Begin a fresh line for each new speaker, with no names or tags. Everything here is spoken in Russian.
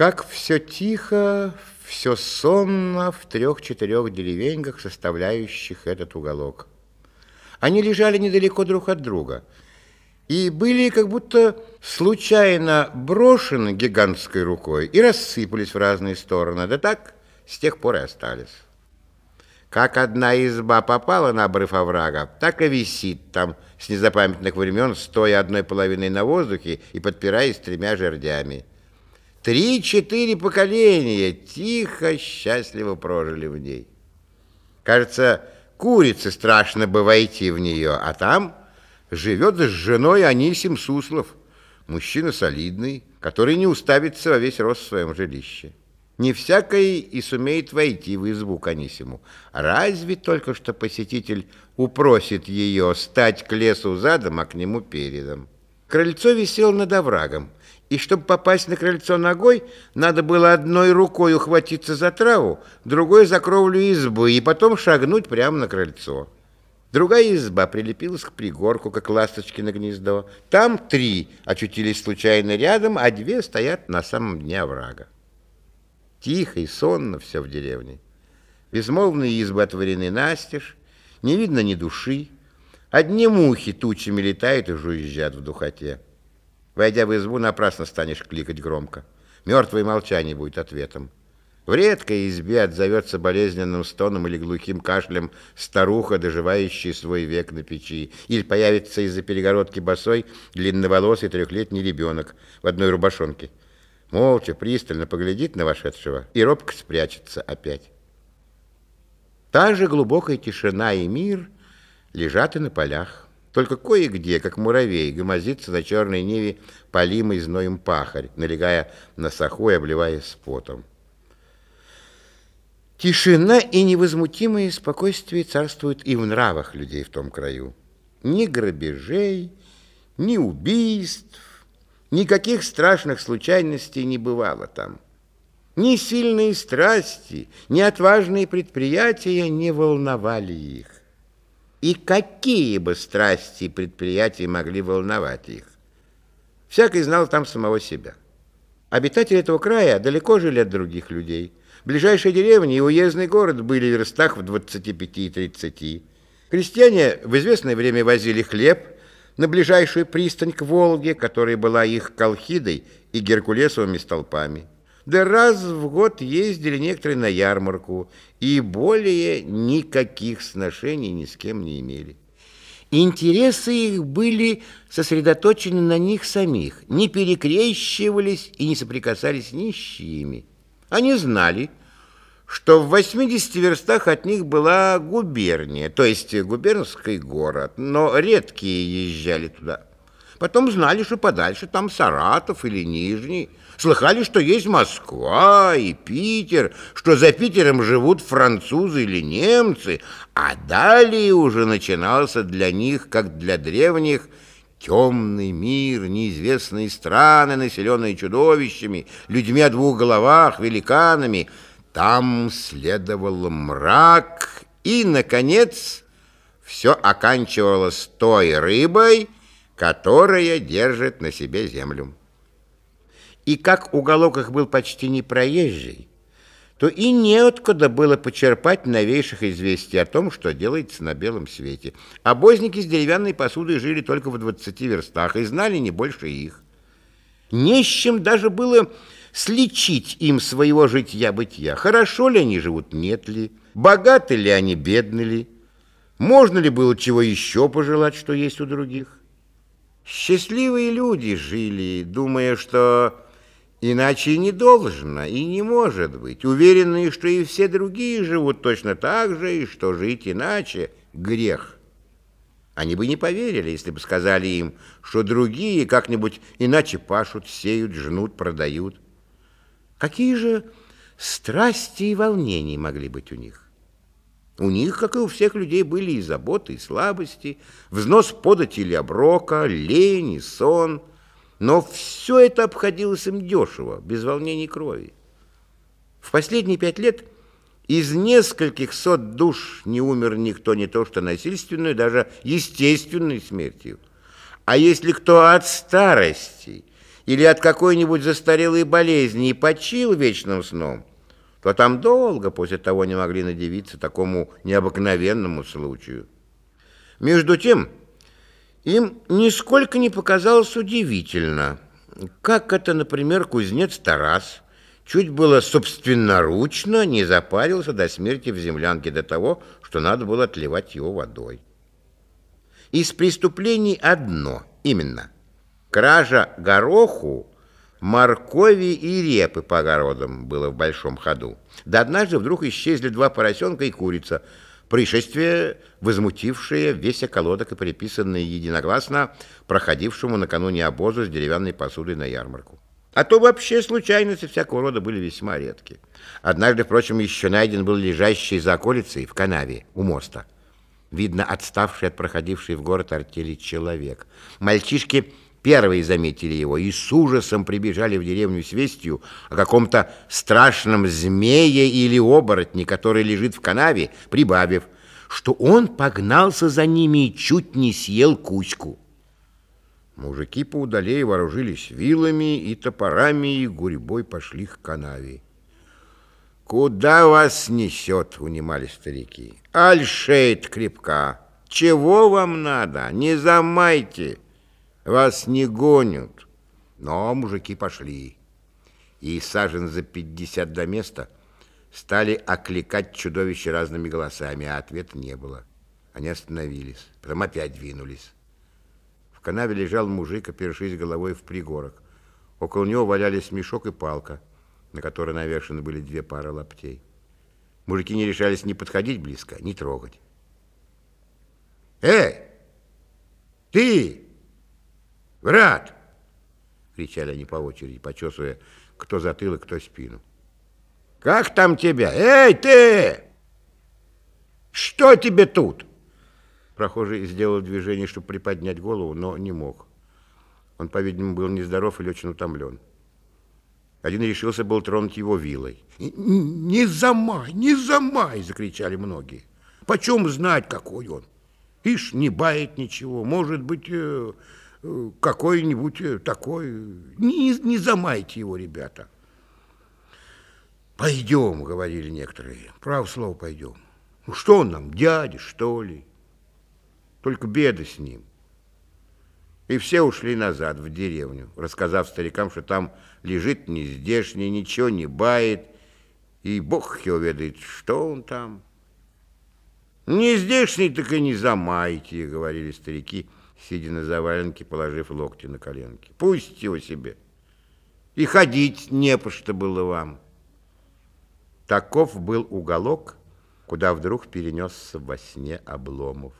Как все тихо, все сонно в трех-четырех деревеньках, составляющих этот уголок. Они лежали недалеко друг от друга и были как будто случайно брошены гигантской рукой и рассыпались в разные стороны, да так с тех пор и остались. Как одна изба попала на обрыв оврага, так и висит там с незапамятных времен, стоя одной половиной на воздухе и подпираясь тремя жердями. Три-четыре поколения тихо, счастливо прожили в ней. Кажется, курице страшно бы войти в нее, а там живет с женой Анисим Суслов, мужчина солидный, который не уставится во весь рост в своем жилище. Не всякий и сумеет войти в избу к Анисиму. Разве только что посетитель упросит ее стать к лесу задом, а к нему передом. Крыльцо висело над оврагом и чтобы попасть на крыльцо ногой, надо было одной рукой ухватиться за траву, другой за кровлю избы и потом шагнуть прямо на крыльцо. Другая изба прилепилась к пригорку, как ласточки на гнездо. Там три очутились случайно рядом, а две стоят на самом дне оврага. Тихо и сонно все в деревне. Безмолвные избы отворены настежь, не видно ни души. Одни мухи тучами летают и жужжат в духоте. Войдя в избу, напрасно станешь кликать громко. Мертвое молчание будет ответом. В редкой избе отзовется болезненным стоном или глухим кашлем старуха, доживающая свой век на печи. Или появится из-за перегородки босой длинноволосый трехлетний ребенок в одной рубашонке. Молча, пристально поглядит на вошедшего и робко спрячется опять. Та же глубокая тишина и мир лежат и на полях. Только кое-где, как муравей, гомозится на черной ниве полимый зноем пахарь, налегая на саху и обливаясь потом. Тишина и невозмутимое спокойствие царствуют и в нравах людей в том краю. Ни грабежей, ни убийств, никаких страшных случайностей не бывало там. Ни сильные страсти, ни отважные предприятия не волновали их. И какие бы страсти и предприятия могли волновать их? Всякий знал там самого себя. Обитатели этого края далеко жили от других людей. Ближайшие деревни и уездный город были в верстах в 25 и 30. Крестьяне в известное время возили хлеб на ближайшую пристань к Волге, которая была их колхидой и геркулесовыми столпами да раз в год ездили некоторые на ярмарку и более никаких сношений ни с кем не имели. Интересы их были сосредоточены на них самих, не перекрещивались и не соприкасались ни с чьими. Они знали, что в 80 верстах от них была губерния, то есть губернский город, но редкие езжали туда. Потом знали, что подальше там Саратов или Нижний. Слыхали, что есть Москва и Питер, что за Питером живут французы или немцы, а далее уже начинался для них, как для древних, темный мир, неизвестные страны, населенные чудовищами, людьми о двух головах, великанами. Там следовал мрак, и, наконец, все оканчивалось той рыбой, которая держит на себе землю. И как уголок их был почти не проезжий, то и неоткуда было почерпать новейших известий о том, что делается на белом свете. Обозники с деревянной посудой жили только в 20 верстах и знали не больше их. Не с чем даже было сличить им своего житья-бытия. Хорошо ли они живут, нет ли, богаты ли они, бедны ли, можно ли было чего еще пожелать, что есть у других. Счастливые люди жили, думая, что иначе не должно и не может быть, уверенные, что и все другие живут точно так же, и что жить иначе – грех. Они бы не поверили, если бы сказали им, что другие как-нибудь иначе пашут, сеют, жнут, продают. Какие же страсти и волнения могли быть у них? У них, как и у всех людей, были и заботы, и слабости, взнос подати или оброка, лень и сон. Но все это обходилось им дешево, без волнений крови. В последние пять лет из нескольких сот душ не умер никто не то что насильственной, даже естественной смертью. А если кто от старости или от какой-нибудь застарелой болезни и почил вечным сном, то там долго после того не могли надевиться такому необыкновенному случаю. Между тем, им нисколько не показалось удивительно, как это, например, кузнец Тарас чуть было собственноручно не запарился до смерти в землянке до того, что надо было отливать его водой. Из преступлений одно, именно, кража гороху, моркови и репы по огородам было в большом ходу. Да однажды вдруг исчезли два поросенка и курица, происшествие, возмутившее весь околоток и приписанное единогласно проходившему накануне обозу с деревянной посудой на ярмарку. А то вообще случайности всякого рода были весьма редки. Однажды, впрочем, еще найден был лежащий за околицей в канаве у моста видно отставший от проходившей в город артели человек. Мальчишки первые заметили его и с ужасом прибежали в деревню с вестью о каком-то страшном змее или оборотне, который лежит в канаве, прибавив, что он погнался за ними и чуть не съел кучку. Мужики поудалее вооружились вилами и топорами и гурьбой пошли к канаве. «Куда вас несет?» — унимались старики. «Альшейт крепка. Чего вам надо? Не замайте. Вас не гонят». Но мужики пошли. И сажен за пятьдесят до места стали окликать чудовище разными голосами, а ответа не было. Они остановились, потом опять двинулись. В канаве лежал мужик, опершись головой в пригорок. Около него валялись мешок и палка на которой навешаны были две пары лаптей. Мужики не решались ни подходить близко, ни трогать. «Эй, ты, брат!» — кричали они по очереди, почесывая кто затылок, кто спину. «Как там тебя? Эй, ты! Что тебе тут?» Прохожий сделал движение, чтобы приподнять голову, но не мог. Он, по-видимому, был нездоров или очень утомлен. Один решился был тронуть его вилой. «Не замай, не замай!» — закричали многие. «Почем знать, какой он? Ишь, не бает ничего. Может быть, э, какой-нибудь э, такой... Не, не замайте его, ребята!» «Пойдем», — говорили некоторые. «Право слово, пойдем. Ну что он нам, дядя, что ли? Только беда с ним». И все ушли назад, в деревню, рассказав старикам, что там лежит нездешний, ничего не бает, и бог его ведает, что он там. Не здешний, так и не замайте, говорили старики, сидя на заваленке, положив локти на коленки. Пусть его себе. И ходить не по что было вам. Таков был уголок, куда вдруг перенесся во сне Обломов.